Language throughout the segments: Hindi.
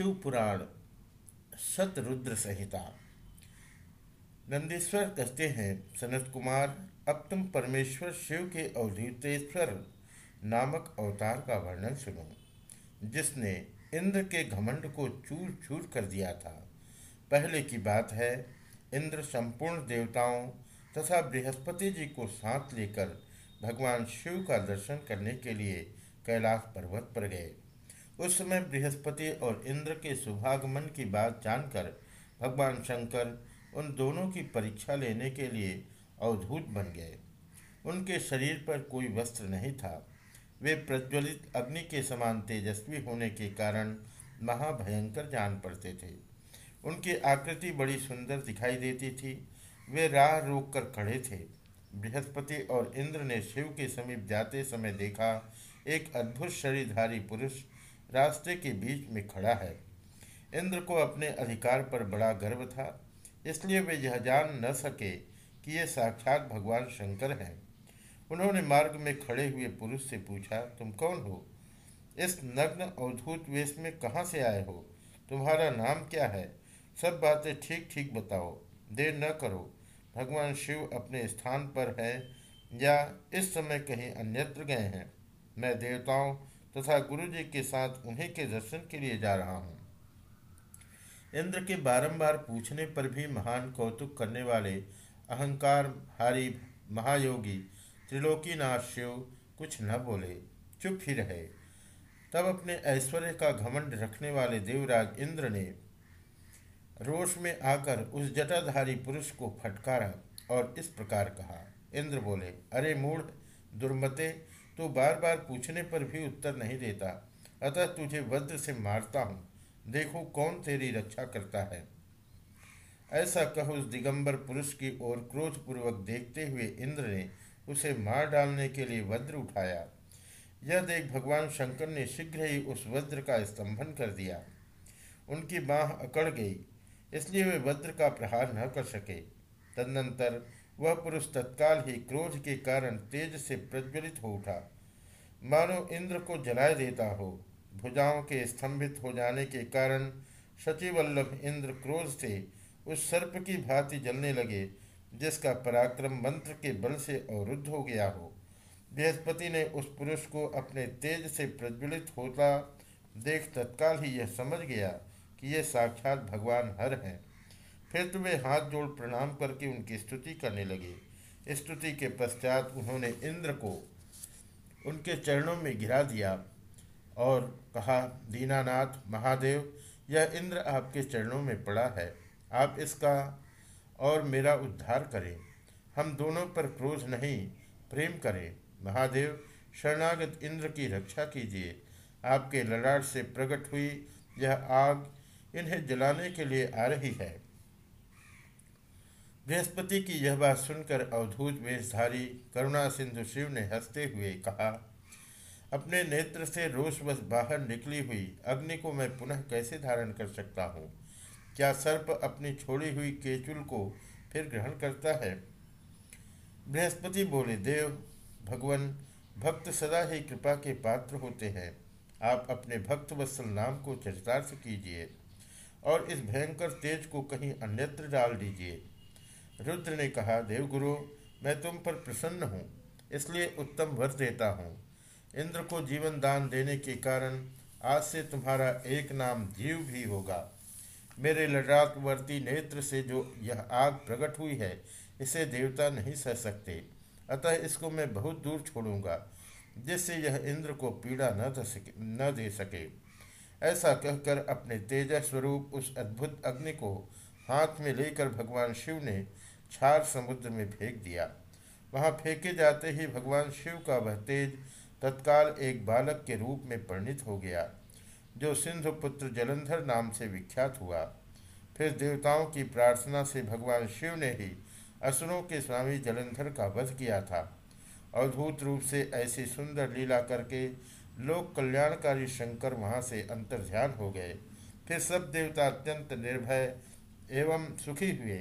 शिव पुराण शतरुद्र संहिता। नंदीश्वर कहते हैं, सनत कुमार, अब तुम परमेश्वर शिव के अवधूतेश्वर नामक अवतार का वर्णन सुनो। जिसने इंद्र के घमंड को चूर चूर कर दिया था। पहले की बात है, इंद्र संपूर्ण देवताओं तथा बृहस्पति जी को साथ लेकर भगवान शिव का दर्शन करने के लिए कैलाश पर्वत पर गए। उस समय बृहस्पति और इंद्र के शुभागमन की बात जानकर भगवान शंकर उन दोनों की परीक्षा लेने के लिए अवधूत बन गए। उनके शरीर पर कोई वस्त्र नहीं था। वे प्रज्वलित अग्नि के समान तेजस्वी होने के कारण महाभयंकर जान पड़ते थे। उनकी आकृति बड़ी सुंदर दिखाई देती थी। वे राह रोक कर खड़े थे। बृहस्पति और इंद्र ने शिव के समीप जाते समय देखा, एक अद्भुत शरीरधारी पुरुष रास्ते के बीच में खड़ा है। इंद्र को अपने अधिकार पर बड़ा गर्व था, इसलिए वे यह जान न सके कि ये साक्षात भगवान शंकर हैं। उन्होंने मार्ग में खड़े हुए पुरुष से पूछा, तुम कौन हो? इस नग्न अवधूत वेश में कहाँ से आए हो? तुम्हारा नाम क्या है? सब बातें ठीक ठीक बताओ। देर न करो। भगवान शिव अपने स्थान पर हैं या इस समय कहीं अन्यत्र गए हैं? मैं देवताओं तथा गुरु जी के साथ उन्हीं के दर्शन के लिए जा रहा हूँ। इंद्र के बारंबार पूछने पर भी महान कौतुक करने वाले अहंकार हारी महायोगी त्रिलोकीनाथ शिव कुछ न बोले, चुप ही रहे। तब अपने ऐश्वर्य का घमंड रखने वाले देवराज इंद्र ने रोष में आकर उस जटाधारी पुरुष को फटकारा और इस प्रकार कहा। इंद्र बोले, अरे मूढ़, दुर्मते तो बार बार पूछने पर भी उत्तर नहीं देता। अतः तुझे वज्र से मारता हूँ। देखो कौन तेरी रक्षा करता है। ऐसा कह उस दिगंबर पुरुष की ओर क्रोधपूर्वक देखते हुए इंद्र ने उसे मार डालने के लिए वज्र उठाया। यह देख भगवान शंकर ने शीघ्र ही उस वज्र का स्तंभन कर दिया। उनकी बाह अकड़ गई, इसलिए वे वज्र का प्रहार न कर सके। तदनंतर वह पुरुष तत्काल ही क्रोध के कारण तेज से प्रज्वलित हो उठा। मानो इंद्र को जलाए देता हो। भुजाओं के स्तंभित हो जाने के कारण सचिवल्लभ इंद्र क्रोध से उस सर्प की भांति जलने लगे, जिसका पराक्रम मंत्र के बल से अवरुद्ध हो गया हो। बृहस्पति ने उस पुरुष को अपने तेज से प्रज्वलित होता देख तत्काल ही यह समझ गया कि यह साक्षात भगवान हर हैं। फिर तो वे हाथ जोड़ प्रणाम करके उनकी स्तुति करने लगे। स्तुति के पश्चात उन्होंने इंद्र को उनके चरणों में गिरा दिया और कहा, दीनानाथ महादेव, यह इंद्र आपके चरणों में पड़ा है। आप इसका और मेरा उद्धार करें। हम दोनों पर क्रोध नहीं, प्रेम करें। महादेव, शरणागत इंद्र की रक्षा कीजिए। आपके ललाट से प्रकट हुई यह आग इन्हें जलाने के लिए आ रही है। बृहस्पति की यह बात सुनकर अवधूत वेशधारी करुणा सिंधु शिव ने हँसते हुए कहा, अपने नेत्र से रोषवश बाहर निकली हुई अग्नि को मैं पुनः कैसे धारण कर सकता हूँ? क्या सर्प अपनी छोड़ी हुई केचुल को फिर ग्रहण करता है? बृहस्पति बोले, देव, भगवान, भक्त सदा ही कृपा के पात्र होते हैं। आप अपने भक्त वत्सल नाम को चरितार्थ कीजिए और इस भयंकर तेज को कहीं अन्यत्र डाल दीजिए। रुद्र ने कहा, देवगुरु, मैं तुम पर प्रसन्न हूँ, इसलिए उत्तम वर देता हूँ। इंद्र को जीवन दान देने के कारण आज से तुम्हारा एक नाम जीव भी होगा। मेरे लड़ाकवर्ती नेत्र से जो यह आग प्रकट हुई है, इसे देवता नहीं सह सकते। अतः इसको मैं बहुत दूर छोड़ूँगा, जिससे यह इंद्र को पीड़ा न दे सके, न दे सके। ऐसा कहकर अपने तेजस्वरूप उस अद्भुत अग्नि को हाथ में लेकर भगवान शिव ने छार समुद्र में फेंक दिया। वहाँ फेंके जाते ही भगवान शिव का वह तेज, तत्काल एक बालक के रूप में परिणित हो गया, जो सिंधु पुत्र जलंधर नाम से विख्यात हुआ। फिर देवताओं की प्रार्थना से भगवान शिव ने ही असुरों के स्वामी जलंधर का वध किया था। अद्भुत रूप से ऐसी सुंदर लीला करके लोक कल्याणकारी शंकर वहाँ से अंतर्ध्यान हो गए। फिर सब देवता अत्यंत निर्भय एवं सुखी हुए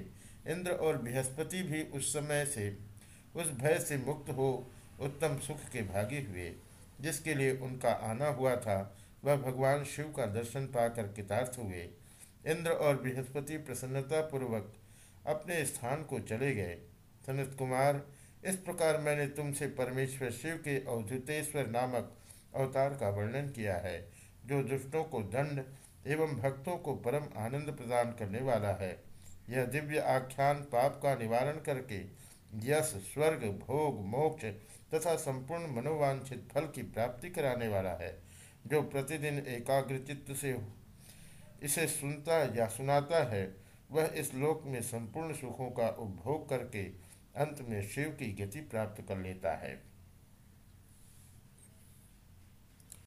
इंद्र और बृहस्पति भी उस समय से उस भय से मुक्त हो उत्तम सुख के भागी हुए, जिसके लिए उनका आना हुआ था, वह भगवान शिव का दर्शन पाकर कितार्थ हुए। इंद्र और बृहस्पति प्रसन्नतापूर्वक अपने स्थान को चले गए। सनत कुमार, इस प्रकार मैंने तुमसे परमेश्वर शिव के अवधुतेश्वर नामक अवतार का वर्णन किया है, जो दुष्टों को दंड एवं भक्तों को परम आनंद प्रदान करने वाला है। यह दिव्य आख्यान पाप का निवारण करके यश, स्वर्ग, भोग, मोक्ष तथा संपूर्ण मनोवांछित फल की प्राप्ति कराने वाला है, जो प्रतिदिन एकाग्र चित्त से इसे सुनता या सुनाता है, वह इस लोक में संपूर्ण सुखों का उपभोग करके अंत में शिव की गति प्राप्त कर लेता है।